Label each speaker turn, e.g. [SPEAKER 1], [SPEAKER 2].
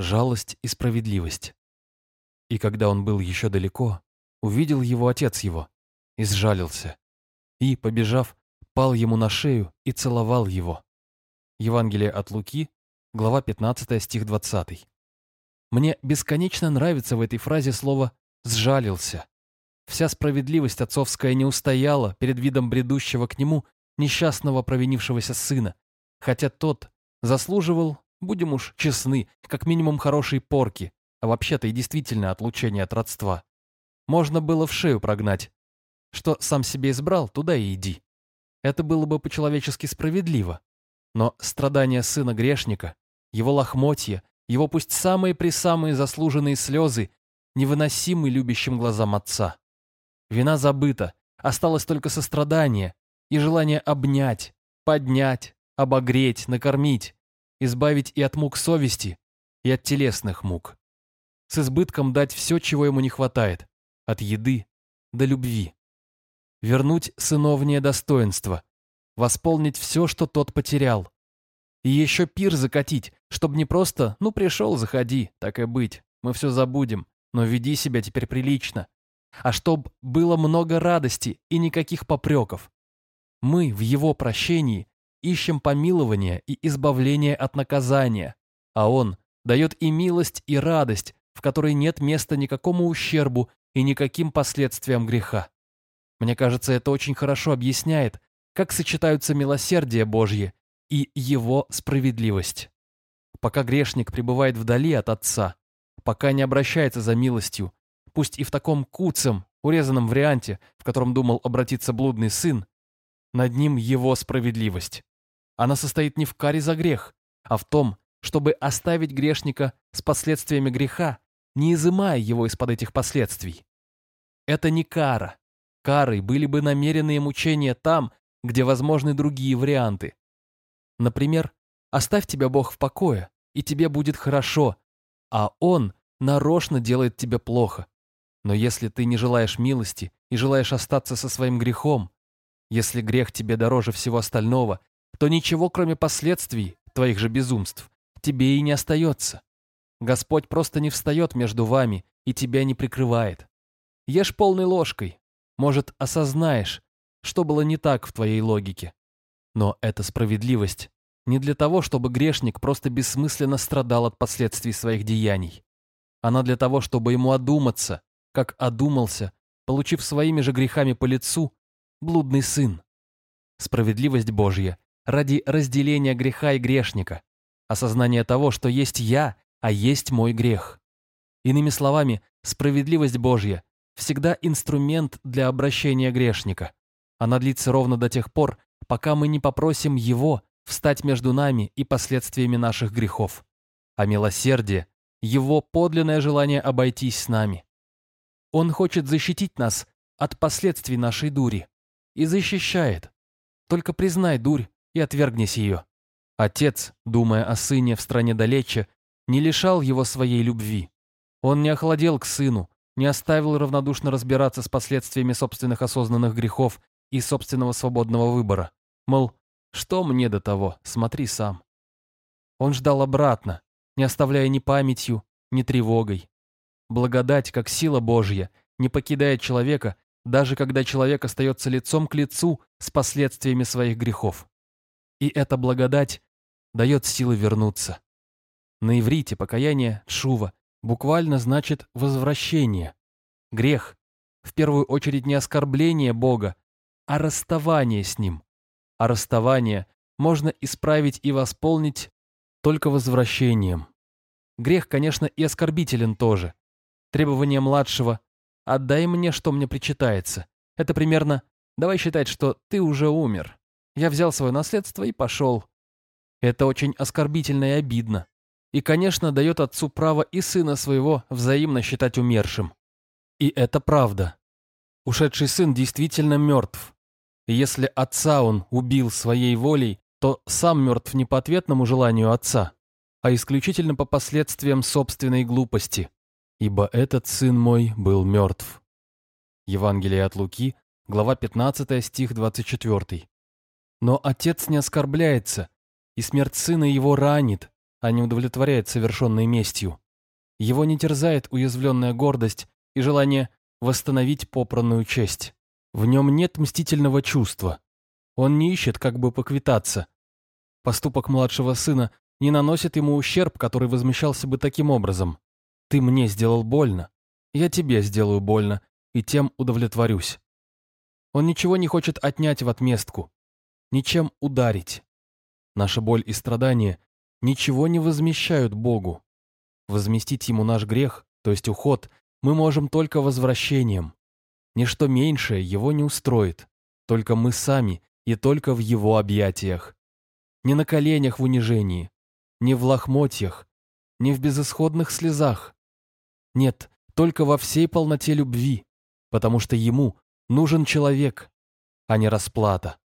[SPEAKER 1] жалость и справедливость. И когда он был еще далеко, увидел его отец его и сжалился. И, побежав, пал ему на шею и целовал его. Евангелие от Луки, глава 15, стих 20. Мне бесконечно нравится в этой фразе слово «сжалился». Вся справедливость отцовская не устояла перед видом бредущего к нему несчастного провинившегося сына, хотя тот заслуживал, будем уж честны, как минимум хорошей порки, а вообще-то и действительно отлучения от родства. Можно было в шею прогнать. Что сам себе избрал, туда и иди. Это было бы по-человечески справедливо. Но страдания сына грешника, его лохмотья, его пусть самые-пресамые заслуженные слезы невыносимы любящим глазам отца. Вина забыта, осталось только сострадание и желание обнять, поднять, обогреть, накормить, избавить и от мук совести, и от телесных мук. С избытком дать все, чего ему не хватает, от еды до любви. Вернуть сыновнее достоинство, восполнить все, что тот потерял. И еще пир закатить, чтобы не просто «ну пришел, заходи, так и быть, мы все забудем, но веди себя теперь прилично», а чтоб было много радости и никаких попреков. Мы в его прощении ищем помилования и избавления от наказания, а он дает и милость, и радость, в которой нет места никакому ущербу и никаким последствиям греха. Мне кажется, это очень хорошо объясняет, как сочетаются милосердие Божье и его справедливость. Пока грешник пребывает вдали от Отца, пока не обращается за милостью, пусть и в таком куцем, урезанном варианте, в котором думал обратиться блудный сын, над ним его справедливость. Она состоит не в каре за грех, а в том, чтобы оставить грешника с последствиями греха, не изымая его из-под этих последствий. Это не кара. Карой были бы намеренные мучения там, где возможны другие варианты. Например, оставь тебя Бог в покое, и тебе будет хорошо, а Он нарочно делает тебе плохо. Но если ты не желаешь милости и желаешь остаться со своим грехом, если грех тебе дороже всего остального, то ничего, кроме последствий твоих же безумств, тебе и не остается. Господь просто не встает между вами и тебя не прикрывает. Ешь полной ложкой. Может, осознаешь, что было не так в твоей логике. Но эта справедливость не для того, чтобы грешник просто бессмысленно страдал от последствий своих деяний. Она для того, чтобы ему одуматься, как одумался, получив своими же грехами по лицу, блудный сын. Справедливость Божья ради разделения греха и грешника, осознание того, что есть я, а есть мой грех. Иными словами, справедливость Божья всегда инструмент для обращения грешника. Она длится ровно до тех пор, пока мы не попросим Его встать между нами и последствиями наших грехов. А милосердие – Его подлинное желание обойтись с нами. Он хочет защитить нас от последствий нашей дури. И защищает. Только признай дурь и отвергнись ее. Отец, думая о сыне в стране далече, не лишал его своей любви. Он не охладел к сыну, не оставил равнодушно разбираться с последствиями собственных осознанных грехов и собственного свободного выбора. Мол, что мне до того, смотри сам. Он ждал обратно, не оставляя ни памятью, ни тревогой. Благодать, как сила Божья, не покидает человека, даже когда человек остается лицом к лицу с последствиями своих грехов. И эта благодать дает силы вернуться. На иврите покаяние «шува» буквально значит «возвращение». Грех – в первую очередь не оскорбление Бога, а расставание с Ним. А расставание можно исправить и восполнить только возвращением. Грех, конечно, и оскорбителен тоже. Требование младшего «отдай мне, что мне причитается» – это примерно «давай считать, что ты уже умер». Я взял свое наследство и пошел. Это очень оскорбительно и обидно. И, конечно, дает отцу право и сына своего взаимно считать умершим. И это правда. Ушедший сын действительно мертв. Если отца он убил своей волей, то сам мертв не по ответному желанию отца, а исключительно по последствиям собственной глупости. Ибо этот сын мой был мертв. Евангелие от Луки, глава 15, стих 24. Но отец не оскорбляется, и смерть сына его ранит, а не удовлетворяет совершенной местью. Его не терзает уязвленная гордость и желание восстановить попранную честь. В нем нет мстительного чувства. Он не ищет, как бы поквитаться. Поступок младшего сына не наносит ему ущерб, который возмещался бы таким образом. Ты мне сделал больно, я тебе сделаю больно, и тем удовлетворюсь. Он ничего не хочет отнять в отместку, ничем ударить. Наша боль и страдания ничего не возмещают Богу. Возместить ему наш грех, то есть уход, мы можем только возвращением. Ничто меньшее его не устроит, только мы сами и только в его объятиях. Не на коленях в унижении, не в лохмотьях, не в безысходных слезах. Нет, только во всей полноте любви, потому что ему нужен человек, а не расплата.